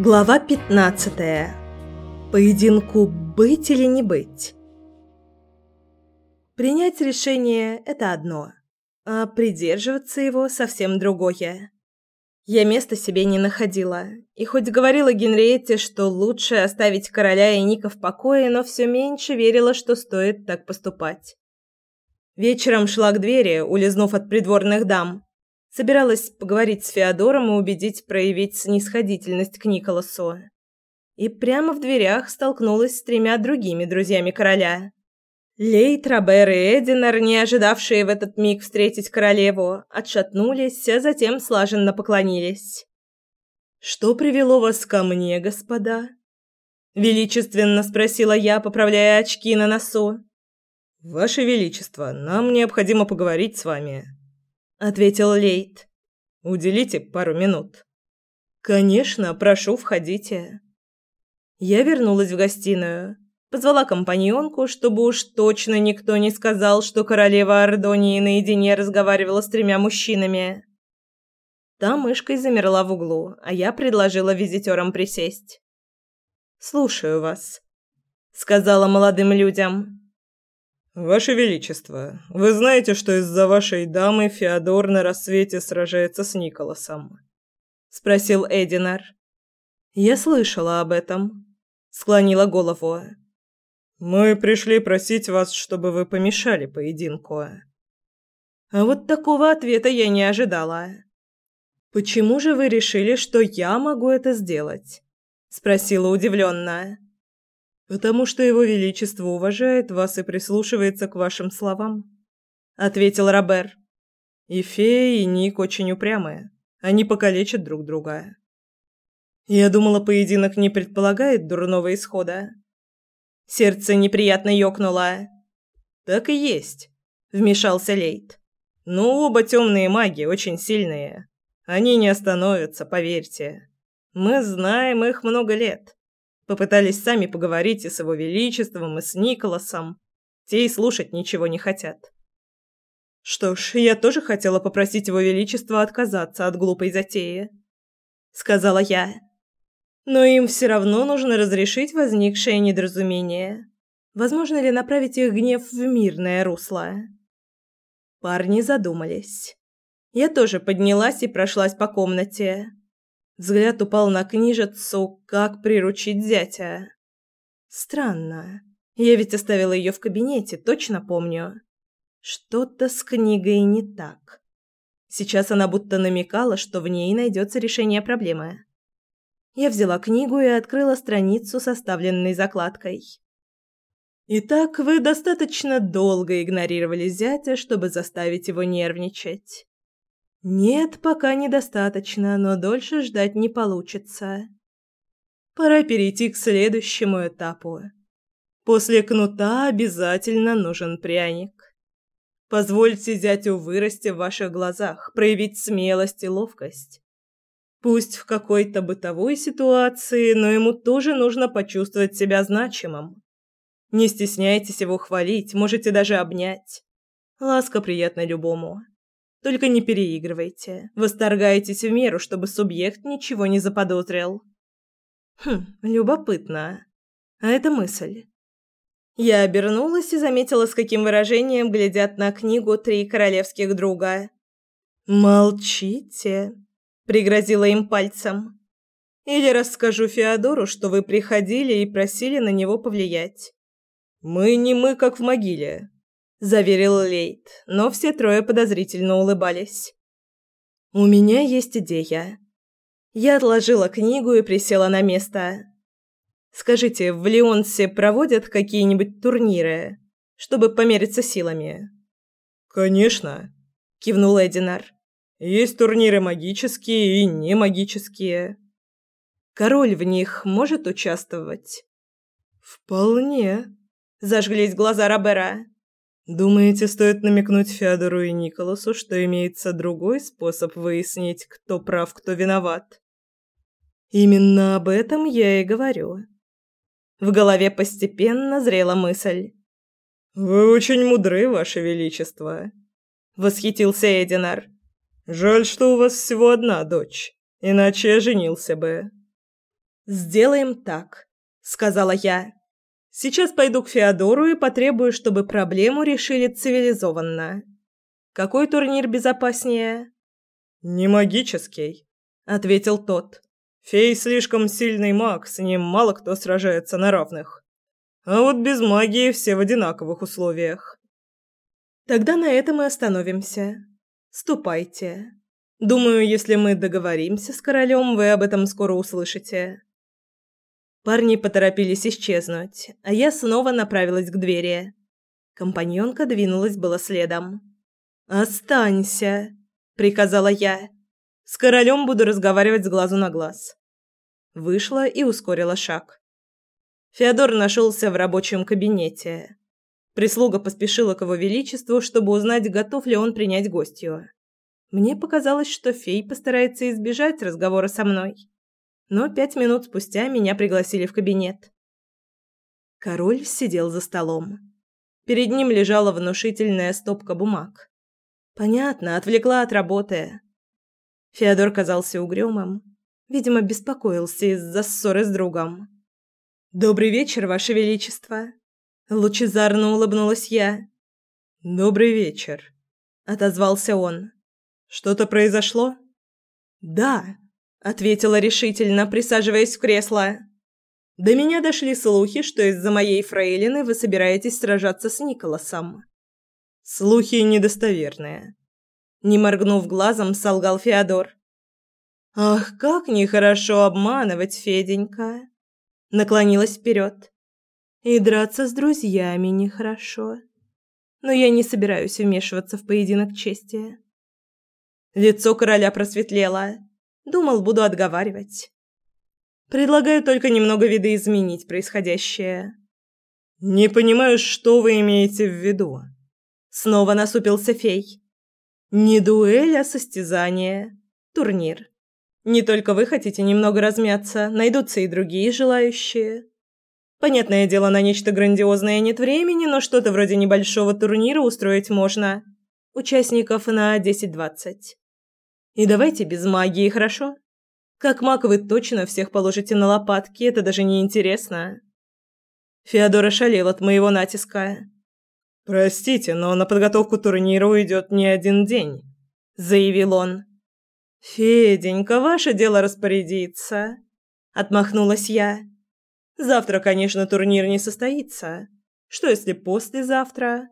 Глава 15. Поединку быть или не быть. Принять решение это одно, а придерживаться его совсем другое. Я места себе не находила, и хоть говорила Генриетте, что лучше оставить короля и Ника в покое, но все меньше верила, что стоит так поступать. Вечером шла к двери, улизнув от придворных дам. Собиралась поговорить с Феодором и убедить проявить снисходительность к Николасу. И прямо в дверях столкнулась с тремя другими друзьями короля. Лейт, Робер и Эдинар, не ожидавшие в этот миг встретить королеву, отшатнулись, а затем слаженно поклонились. «Что привело вас ко мне, господа?» Величественно спросила я, поправляя очки на носу. «Ваше Величество, нам необходимо поговорить с вами», ответил Лейт. Уделите пару минут. Конечно, прошу, входите. Я вернулась в гостиную, позвала компаньонку, чтобы уж точно никто не сказал, что королева Ардонии наедине разговаривала с тремя мужчинами. Та мышкой замерла в углу, а я предложила визитерам присесть. «Слушаю вас», — сказала молодым людям. Ваше величество, вы знаете, что из-за вашей дамы Феодор на рассвете сражается с Николасом? спросил Эдинар. Я слышала об этом, склонила голову. Мы пришли просить вас, чтобы вы помешали поединку. А вот такого ответа я не ожидала. Почему же вы решили, что я могу это сделать? спросила удивленно. «Потому что его величество уважает вас и прислушивается к вашим словам», — ответил Робер. «И фея, и Ник очень упрямые. Они покалечат друг друга». Я думала, поединок не предполагает дурного исхода. Сердце неприятно ёкнуло. «Так и есть», — вмешался Лейт. «Но оба темные маги очень сильные. Они не остановятся, поверьте. Мы знаем их много лет. Попытались сами поговорить и с его величеством, и с Николасом. Те и слушать ничего не хотят. Что ж, я тоже хотела попросить его величество отказаться от глупой затеи, сказала я. Но им все равно нужно разрешить возникшее недоразумение. Возможно ли направить их гнев в мирное русло? Парни задумались. Я тоже поднялась и прошлась по комнате. Взгляд упал на книжицу «Как приручить зятя». Странно. Я ведь оставила ее в кабинете, точно помню. Что-то с книгой не так. Сейчас она будто намекала, что в ней найдется решение проблемы. Я взяла книгу и открыла страницу, составленной закладкой. Итак, вы достаточно долго игнорировали зятя, чтобы заставить его нервничать. Нет, пока недостаточно, но дольше ждать не получится. Пора перейти к следующему этапу. После кнута обязательно нужен пряник. Позвольте зятю вырасти в ваших глазах, проявить смелость и ловкость. Пусть в какой-то бытовой ситуации, но ему тоже нужно почувствовать себя значимым. Не стесняйтесь его хвалить, можете даже обнять. Ласка приятна любому. Только не переигрывайте. Восторгайтесь в меру, чтобы субъект ничего не заподозрил. Хм, любопытно. А это мысль. Я обернулась и заметила, с каким выражением глядят на книгу три королевских друга. «Молчите», — пригрозила им пальцем. «Или расскажу Феодору, что вы приходили и просили на него повлиять». «Мы не мы, как в могиле», заверил Лейт, но все трое подозрительно улыбались. У меня есть идея. Я отложила книгу и присела на место. Скажите, в Леонсе проводят какие-нибудь турниры, чтобы помериться силами? Конечно, кивнул Эдинар. Есть турниры магические и не магические. Король в них может участвовать. Вполне. Зажглись глаза Робера. Думаете, стоит намекнуть Феодору и Николасу, что имеется другой способ выяснить, кто прав, кто виноват? Именно об этом я и говорю. В голове постепенно зрела мысль. Вы очень мудры, ваше величество, восхитился Эдинар. Жаль, что у вас всего одна дочь, иначе я женился бы. Сделаем так, сказала я. Сейчас пойду к Феодору и потребую, чтобы проблему решили цивилизованно. Какой турнир безопаснее? Не магический, ответил тот. Фей слишком сильный маг, с ним мало кто сражается на равных. А вот без магии все в одинаковых условиях. Тогда на этом и остановимся. Ступайте. Думаю, если мы договоримся с королем, вы об этом скоро услышите. Парни поторопились исчезнуть, а я снова направилась к двери. Компаньонка двинулась было следом. «Останься», — приказала я. «С королем буду разговаривать с глазу на глаз». Вышла и ускорила шаг. Феодор нашелся в рабочем кабинете. Прислуга поспешила к его величеству, чтобы узнать, готов ли он принять гостью. Мне показалось, что фей постарается избежать разговора со мной но пять минут спустя меня пригласили в кабинет. Король сидел за столом. Перед ним лежала внушительная стопка бумаг. Понятно, отвлекла от работы. Феодор казался угрюмым. Видимо, беспокоился из-за ссоры с другом. «Добрый вечер, Ваше Величество!» Лучезарно улыбнулась я. «Добрый вечер», — отозвался он. «Что-то произошло?» «Да», ответила решительно, присаживаясь в кресло. До меня дошли слухи, что из-за моей фрейлины вы собираетесь сражаться с Николасом. Слухи недостоверные. Не моргнув глазом, солгал Феодор. Ах, как нехорошо обманывать, Феденька. Наклонилась вперед. И драться с друзьями нехорошо. Но я не собираюсь вмешиваться в поединок чести. Лицо короля просветлело. Думал, буду отговаривать. Предлагаю только немного видоизменить происходящее. Не понимаю, что вы имеете в виду. Снова насупился фей. Не дуэль, а состязание. Турнир. Не только вы хотите немного размяться, найдутся и другие желающие. Понятное дело, на нечто грандиозное нет времени, но что-то вроде небольшого турнира устроить можно. Участников на 10-20. И давайте без магии, хорошо? Как маг вы точно всех положите на лопатки, это даже не интересно. Феодор ошалел от моего натиска. Простите, но на подготовку турнира уйдет не один день, заявил он. Феденька, ваше дело распорядиться, отмахнулась я. Завтра, конечно, турнир не состоится. Что если послезавтра?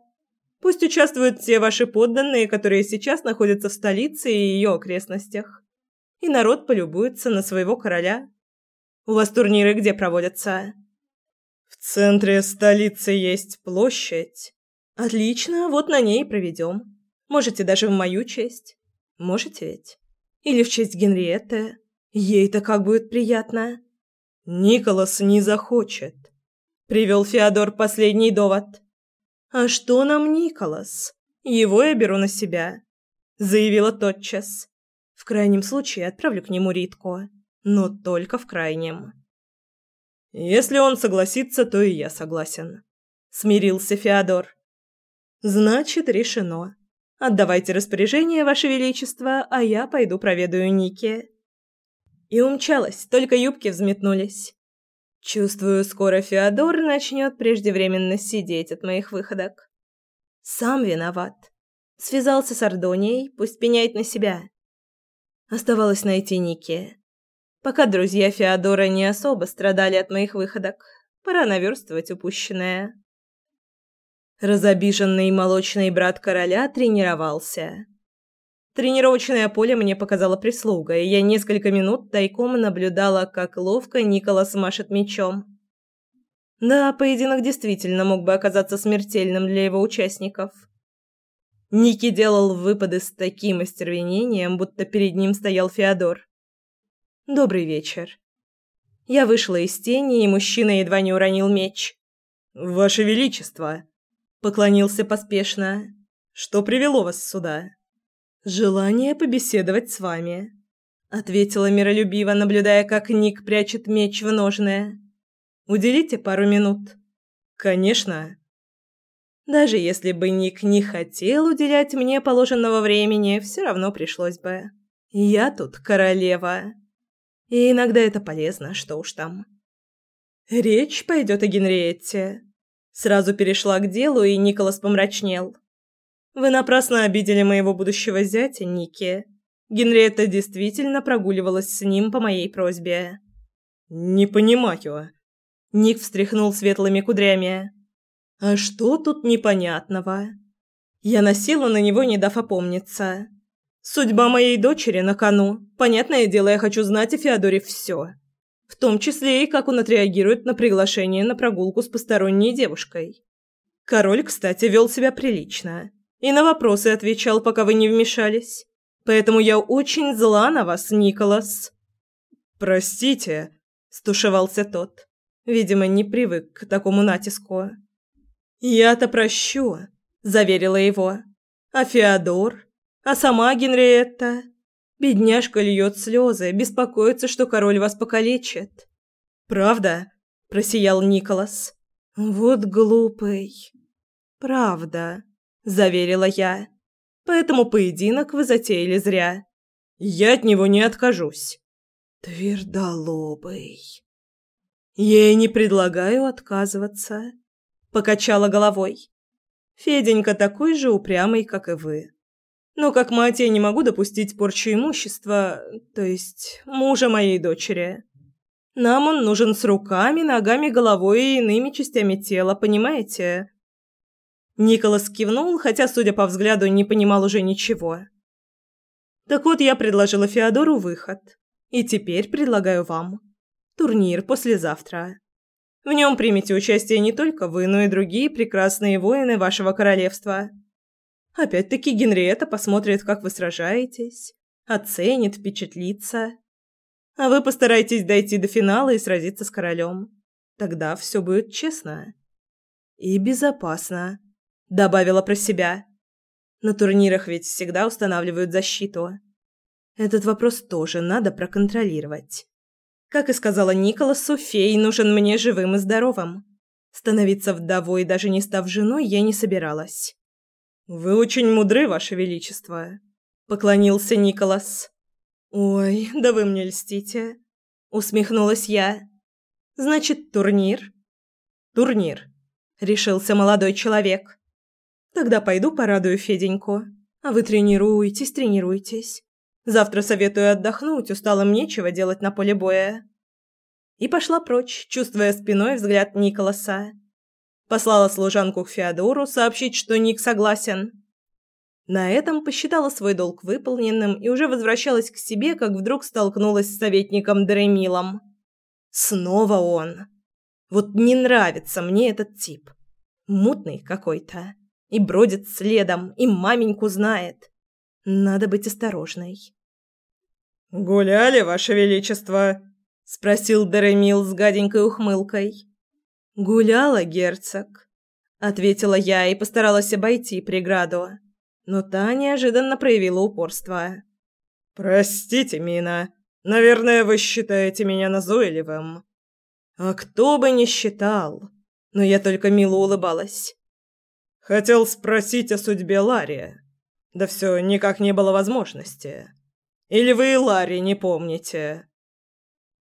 Пусть участвуют все ваши подданные, которые сейчас находятся в столице и ее окрестностях. И народ полюбуется на своего короля. У вас турниры где проводятся? В центре столицы есть площадь. Отлично, вот на ней проведем. Можете даже в мою честь. Можете ведь? Или в честь Генриетты. Ей-то как будет приятно. Николас не захочет. Привел Феодор последний довод. «А что нам Николас? Его я беру на себя», — заявила тотчас. «В крайнем случае отправлю к нему Ритку, но только в крайнем». «Если он согласится, то и я согласен», — смирился Феодор. «Значит, решено. Отдавайте распоряжение, Ваше Величество, а я пойду проведаю Ники». И умчалась, только юбки взметнулись. Чувствую, скоро Феодор начнет преждевременно сидеть от моих выходок. Сам виноват. Связался с Ардонией, пусть пеняет на себя. Оставалось найти Ники. Пока друзья Феодора не особо страдали от моих выходок, пора наверстывать упущенное. Разобиженный молочный брат короля тренировался. Тренировочное поле мне показала прислуга, и я несколько минут тайком наблюдала, как ловко Николас машет мечом. Да, поединок действительно мог бы оказаться смертельным для его участников. Ники делал выпады с таким остервенением, будто перед ним стоял Феодор. «Добрый вечер». Я вышла из тени, и мужчина едва не уронил меч. «Ваше Величество!» — поклонился поспешно. «Что привело вас сюда?» «Желание побеседовать с вами», — ответила миролюбиво, наблюдая, как Ник прячет меч в ножное. «Уделите пару минут». «Конечно». Даже если бы Ник не хотел уделять мне положенного времени, все равно пришлось бы. Я тут королева. И иногда это полезно, что уж там. Речь пойдет о Генриетте. Сразу перешла к делу, и Николас помрачнел. Вы напрасно обидели моего будущего зятя, Ники. Генриетта действительно прогуливалась с ним по моей просьбе. Не понимаю. Ник встряхнул светлыми кудрями. А что тут непонятного? Я носила на него, не дав опомниться. Судьба моей дочери на кону. Понятное дело, я хочу знать о Феодоре все. В том числе и как он отреагирует на приглашение на прогулку с посторонней девушкой. Король, кстати, вел себя прилично. И на вопросы отвечал, пока вы не вмешались. Поэтому я очень зла на вас, Николас. Простите, стушевался тот. Видимо, не привык к такому натиску. «Я-то прощу», – заверила его. «А Феодор? А сама Генриетта? Бедняжка льет слезы, беспокоится, что король вас покалечит». «Правда?» – просиял Николас. «Вот глупый». «Правда», – заверила я. «Поэтому поединок вы затеяли зря». «Я от него не откажусь». «Твердолобый». «Я и не предлагаю отказываться» покачала головой. Феденька такой же упрямый, как и вы. Но как мать я не могу допустить порчу имущества, то есть мужа моей дочери. Нам он нужен с руками, ногами, головой и иными частями тела, понимаете? Николас кивнул, хотя, судя по взгляду, не понимал уже ничего. Так вот, я предложила Феодору выход. И теперь предлагаю вам. Турнир послезавтра. В нем примете участие не только вы, но и другие прекрасные воины вашего королевства. Опять-таки Генриетта посмотрит, как вы сражаетесь, оценит, впечатлится. А вы постарайтесь дойти до финала и сразиться с королем. Тогда все будет честно. И безопасно, добавила про себя. На турнирах ведь всегда устанавливают защиту. Этот вопрос тоже надо проконтролировать. Как и сказала Николасу, фей нужен мне живым и здоровым. Становиться вдовой, даже не став женой, я не собиралась. «Вы очень мудры, Ваше Величество», — поклонился Николас. «Ой, да вы мне льстите», — усмехнулась я. «Значит, турнир?» «Турнир», — решился молодой человек. «Тогда пойду порадую Феденьку. А вы тренируйтесь, тренируйтесь. Завтра советую отдохнуть, усталым нечего делать на поле боя. И пошла прочь, чувствуя спиной взгляд Николаса. Послала служанку к Феодору сообщить, что Ник согласен. На этом посчитала свой долг выполненным и уже возвращалась к себе, как вдруг столкнулась с советником Дремилом. Снова он. Вот не нравится мне этот тип. Мутный какой-то. И бродит следом, и маменьку знает. Надо быть осторожной. «Гуляли, Ваше Величество?» – спросил Деремил с гаденькой ухмылкой. «Гуляла, герцог», – ответила я и постаралась обойти преграду. Но та неожиданно проявила упорство. «Простите, Мина. Наверное, вы считаете меня назойливым». «А кто бы не считал?» Но я только мило улыбалась. «Хотел спросить о судьбе Ларри. Да все никак не было возможности». Или вы Ларри не помните?»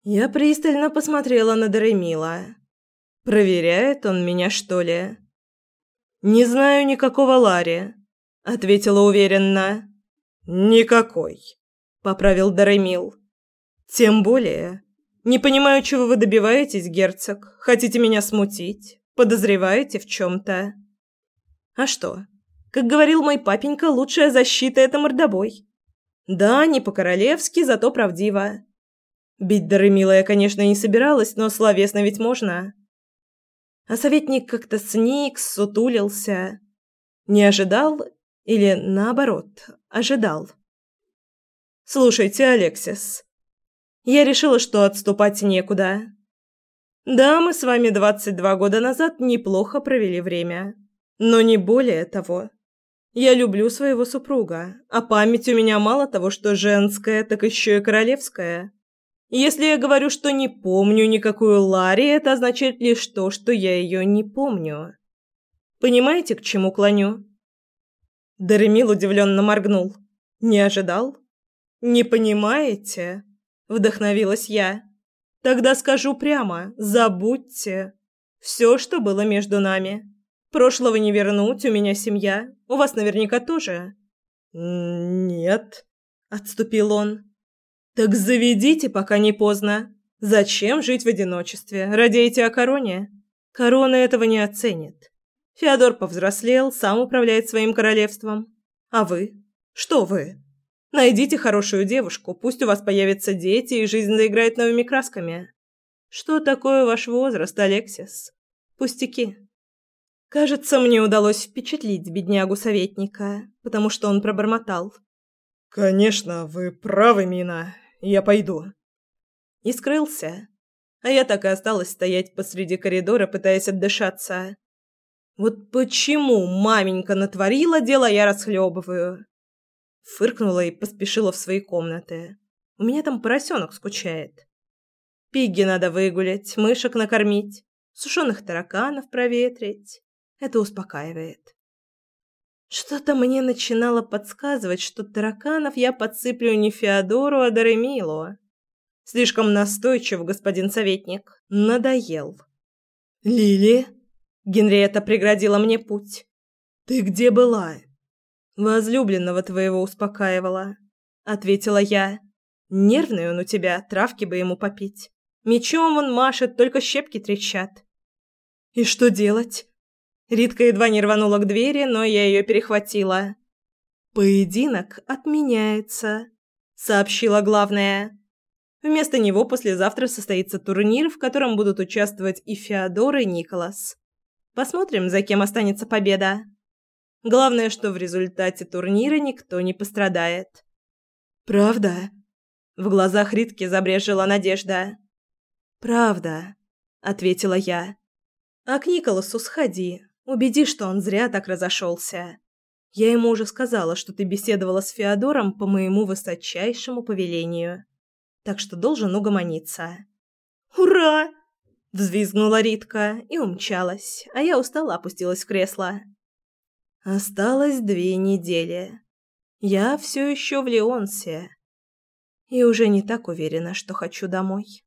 Я пристально посмотрела на Даремила. «Проверяет он меня, что ли?» «Не знаю никакого Ларри», — ответила уверенно. «Никакой», — поправил Даремил. «Тем более. Не понимаю, чего вы добиваетесь, герцог. Хотите меня смутить? Подозреваете в чем-то?» «А что? Как говорил мой папенька, лучшая защита — это мордобой. Да, не по-королевски, зато правдиво. Бить Дарымила я, конечно, не собиралась, но словесно ведь можно. А советник как-то сник, сутулился. Не ожидал или, наоборот, ожидал. «Слушайте, Алексис, я решила, что отступать некуда. Да, мы с вами 22 года назад неплохо провели время, но не более того. Я люблю своего супруга, а память у меня мало того, что женская, так еще и королевская. Если я говорю, что не помню никакую Ларри, это означает лишь то, что я ее не помню. Понимаете, к чему клоню?» Даремил удивленно моргнул. «Не ожидал?» «Не понимаете?» – вдохновилась я. «Тогда скажу прямо, забудьте. Все, что было между нами. Прошлого не вернуть, у меня семья. У вас наверняка тоже». «Нет», – отступил он. «Так заведите, пока не поздно. Зачем жить в одиночестве? Радеете о короне? Корона этого не оценит. Феодор повзрослел, сам управляет своим королевством. А вы? Что вы? Найдите хорошую девушку, пусть у вас появятся дети и жизнь заиграет новыми красками. Что такое ваш возраст, Алексис? Пустяки. Кажется, мне удалось впечатлить беднягу-советника, потому что он пробормотал. «Конечно, вы правы, Мина. Я пойду». И скрылся. А я так и осталась стоять посреди коридора, пытаясь отдышаться. Вот почему маменька натворила дело, я расхлебываю. Фыркнула и поспешила в свои комнаты. У меня там поросенок скучает. Пигги надо выгулять, мышек накормить, сушеных тараканов проветрить. Это успокаивает. Что-то мне начинало подсказывать, что тараканов я подсыплю не Феодору, а Даремилу. Слишком настойчив, господин советник. Надоел. «Лили?» Генриетта преградила мне путь. «Ты где была?» «Возлюбленного твоего успокаивала», — ответила я. «Нервный он у тебя, травки бы ему попить. Мечом он машет, только щепки трещат». «И что делать?» Ритка едва не рванула к двери, но я ее перехватила. «Поединок отменяется», — сообщила главная. Вместо него послезавтра состоится турнир, в котором будут участвовать и Феодор, и Николас. Посмотрим, за кем останется победа. Главное, что в результате турнира никто не пострадает. Правда? В глазах Ритки забрежила надежда. Правда, ответила я. А к Николасу сходи, убеди, что он зря так разошелся. Я ему уже сказала, что ты беседовала с Феодором по моему высочайшему повелению. Так что должен угомониться. Ура! Взвизгнула Ритка и умчалась, а я устала опустилась в кресло. Осталось две недели. Я все еще в Леонсе. И уже не так уверена, что хочу домой.